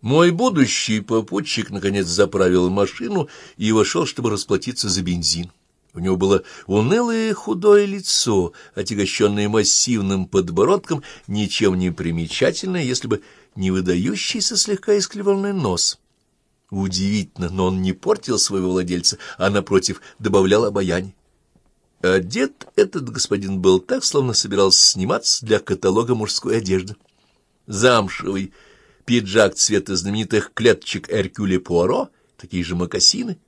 Мой будущий попутчик, наконец, заправил машину и вошел, чтобы расплатиться за бензин. У него было унылое худое лицо, отягощенное массивным подбородком, ничем не примечательное, если бы не выдающийся слегка искривленный нос. Удивительно, но он не портил своего владельца, а, напротив, добавлял обаяние. Одет этот господин был так, словно собирался сниматься для каталога мужской одежды. Замшевый пиджак цвета знаменитых клеточек Эркюля Пуаро, такие же мокасины,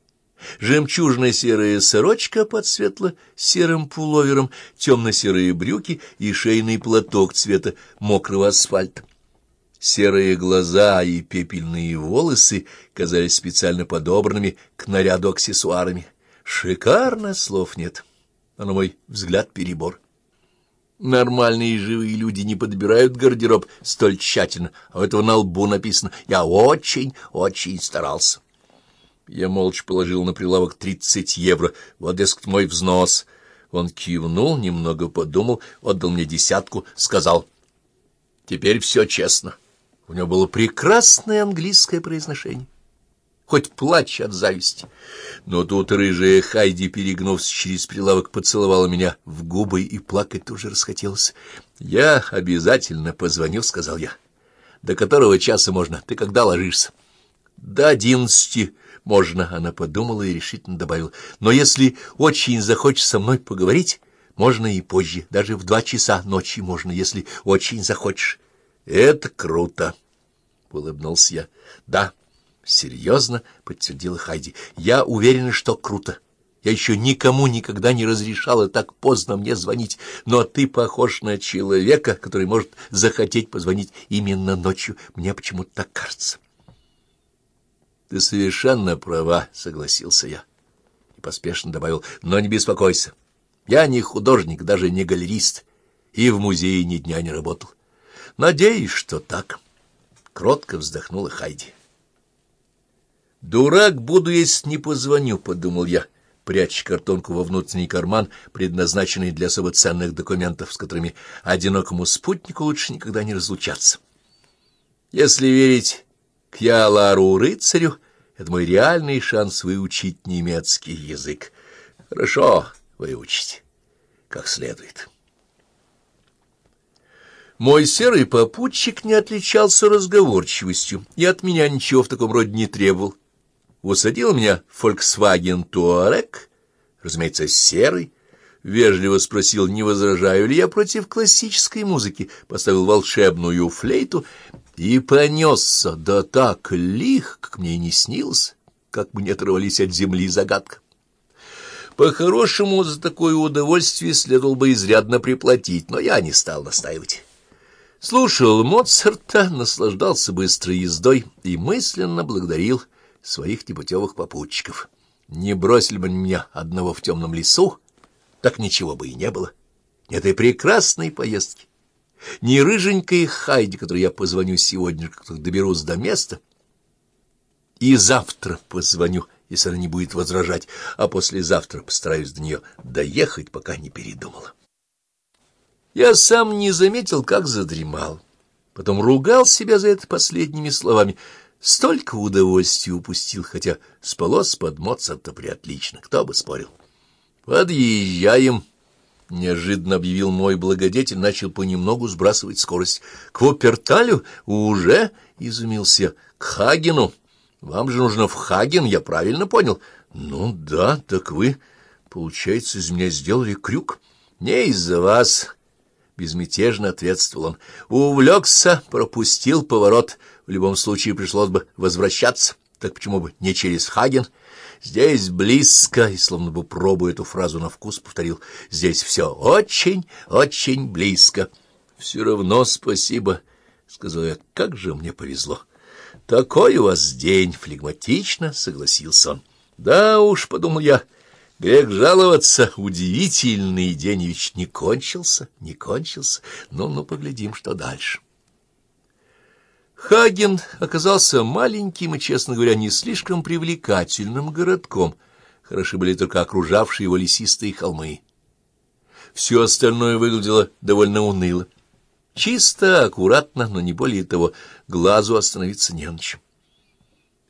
жемчужная серая сорочка под светло-серым пуловером, темно-серые брюки и шейный платок цвета мокрого асфальта. Серые глаза и пепельные волосы казались специально подобранными к наряду аксессуарами. Шикарно, слов нет. А на мой взгляд перебор. Нормальные живые люди не подбирают гардероб столь тщательно, а у этого на лбу написано «Я очень, очень старался». Я молча положил на прилавок тридцать евро. Вот, дескать, мой взнос. Он кивнул, немного подумал, отдал мне десятку, сказал «Теперь все честно». У него было прекрасное английское произношение хоть плачь от зависти. Но тут рыжая Хайди, перегнувшись через прилавок, поцеловала меня в губы, и плакать тоже расхотелось. «Я обязательно позвоню», — сказал я. «До которого часа можно? Ты когда ложишься?» «До одиннадцати можно», — она подумала и решительно добавила. «Но если очень захочешь со мной поговорить, можно и позже, даже в два часа ночи можно, если очень захочешь». «Это круто», — улыбнулся я. «Да». — Серьезно, — подтвердила Хайди. — Я уверена, что круто. Я еще никому никогда не разрешала так поздно мне звонить, но ты похож на человека, который может захотеть позвонить именно ночью. Мне почему-то так кажется. — Ты совершенно права, — согласился я. И поспешно добавил, — но не беспокойся. Я не художник, даже не галерист, и в музее ни дня не работал. Надеюсь, что так. Кротко вздохнула Хайди. «Дурак буду, если не позвоню», — подумал я, пряча картонку во внутренний карман, предназначенный для особо ценных документов, с которыми одинокому спутнику лучше никогда не разлучаться. Если верить к Ялару-рыцарю, это мой реальный шанс выучить немецкий язык. Хорошо выучить, как следует. Мой серый попутчик не отличался разговорчивостью и от меня ничего в таком роде не требовал усадил меня в Volkswagen Touareg, разумеется, серый, вежливо спросил, не возражаю ли я против классической музыки, поставил волшебную флейту и понесся, да так лих, как мне и не снилось, как мы не оторвались от земли загадка. По-хорошему, за такое удовольствие следовало бы изрядно приплатить, но я не стал настаивать. Слушал Моцарта, наслаждался быстрой ездой и мысленно благодарил своих непутевых попутчиков. Не бросили бы меня одного в темном лесу, так ничего бы и не было. И прекрасной поездки. Не рыженькой Хайди, которой я позвоню сегодня, как доберусь до места, и завтра позвоню, если она не будет возражать, а послезавтра постараюсь до нее доехать, пока не передумала. Я сам не заметил, как задремал. Потом ругал себя за это последними словами — Столько удовольствия упустил, хотя спалось под Моцарта приотлично, кто бы спорил. «Подъезжаем!» — неожиданно объявил мой благодетель, начал понемногу сбрасывать скорость. «К Вуперталю? Уже?» — изумился. «К Хагену. Вам же нужно в Хаген, я правильно понял?» «Ну да, так вы, получается, из меня сделали крюк?» «Не из-за вас», — безмятежно ответствовал он. «Увлекся, пропустил поворот». В любом случае пришлось бы возвращаться, так почему бы не через Хаген? Здесь близко, и словно бы пробуя эту фразу на вкус, повторил, здесь все очень, очень близко. Все равно спасибо, — сказал я, — как же мне повезло. Такой у вас день, флегматично согласился он. Да уж, — подумал я, — грех жаловаться, удивительный день ведь не кончился, не кончился. Ну-ну, поглядим, что дальше. Хаген оказался маленьким и, честно говоря, не слишком привлекательным городком. Хороши были только окружавшие его лесистые холмы. Все остальное выглядело довольно уныло. Чисто, аккуратно, но не более того, глазу остановиться не на чем.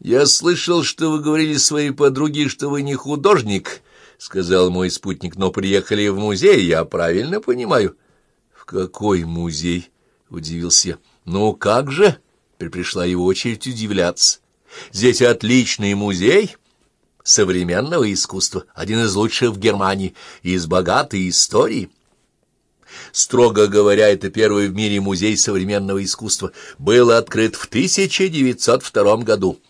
«Я слышал, что вы говорили своей подруге, что вы не художник», — сказал мой спутник, — «но приехали в музей, я правильно понимаю». «В какой музей?» — удивился я. «Ну как же?» — пришла его очередь удивляться. «Здесь отличный музей» современного искусства, один из лучших в Германии, и с богатой историей. Строго говоря, это первый в мире музей современного искусства, был открыт в 1902 году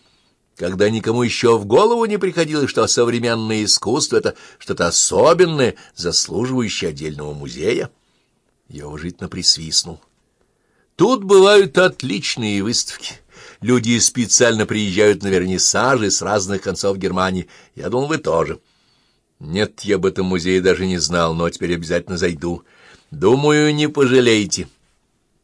когда никому еще в голову не приходило, что современное искусство — это что-то особенное, заслуживающее отдельного музея. Я уважительно присвистнул. Тут бывают отличные выставки. Люди специально приезжают на вернисажи с разных концов Германии. Я думал, вы тоже. Нет, я об этом музее даже не знал, но теперь обязательно зайду. Думаю, не пожалеете.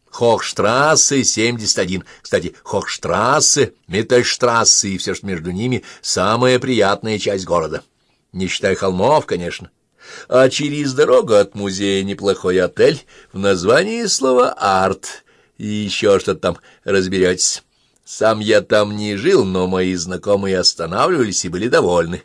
Хохштрассе, 71. Кстати, Хохштрассе, Метальштрассе и все, что между ними, самая приятная часть города. Не считая холмов, конечно. А через дорогу от музея неплохой отель, в названии слова «арт». И еще что-то там разберетесь. Сам я там не жил, но мои знакомые останавливались и были довольны.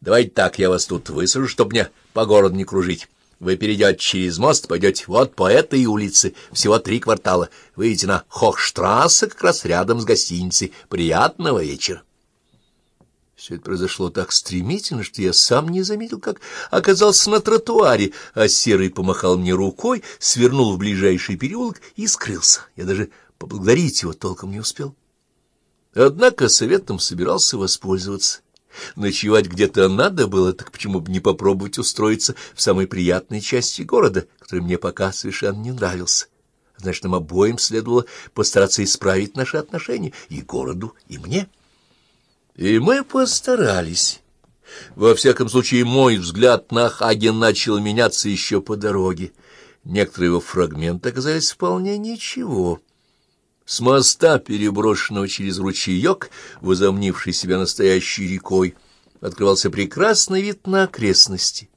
Давайте так, я вас тут высажу, чтобы мне по городу не кружить. Вы перейдете через мост, пойдете вот по этой улице, всего три квартала. Выйдете на Хохштрассе, как раз рядом с гостиницей. Приятного вечера. Все это произошло так стремительно, что я сам не заметил, как оказался на тротуаре, а Серый помахал мне рукой, свернул в ближайший переулок и скрылся. Я даже поблагодарить его толком не успел. Однако советом собирался воспользоваться. Ночевать где-то надо было, так почему бы не попробовать устроиться в самой приятной части города, который мне пока совершенно не нравился. Значит, нам обоим следовало постараться исправить наши отношения и городу, и мне. И мы постарались. Во всяком случае, мой взгляд на Хаген начал меняться еще по дороге. Некоторые его фрагменты оказались вполне ничего. С моста, переброшенного через ручеек, возомнивший себя настоящей рекой, открывался прекрасный вид на окрестности.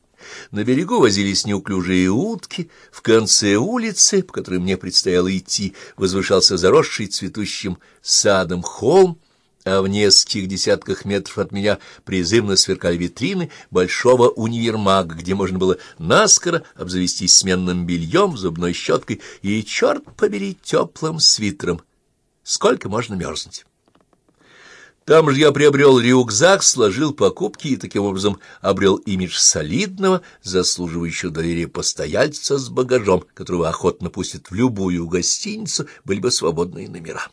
На берегу возились неуклюжие утки, в конце улицы, по которой мне предстояло идти, возвышался заросший цветущим садом холм, а в нескольких десятках метров от меня призывно сверкали витрины большого универмага, где можно было наскоро обзавестись сменным бельем, зубной щеткой и, черт побери, теплым свитером. Сколько можно мерзнуть? Там же я приобрел рюкзак, сложил покупки и таким образом обрел имидж солидного, заслуживающего доверия постояльца с багажом, которого охотно пустят в любую гостиницу, были бы свободные номера.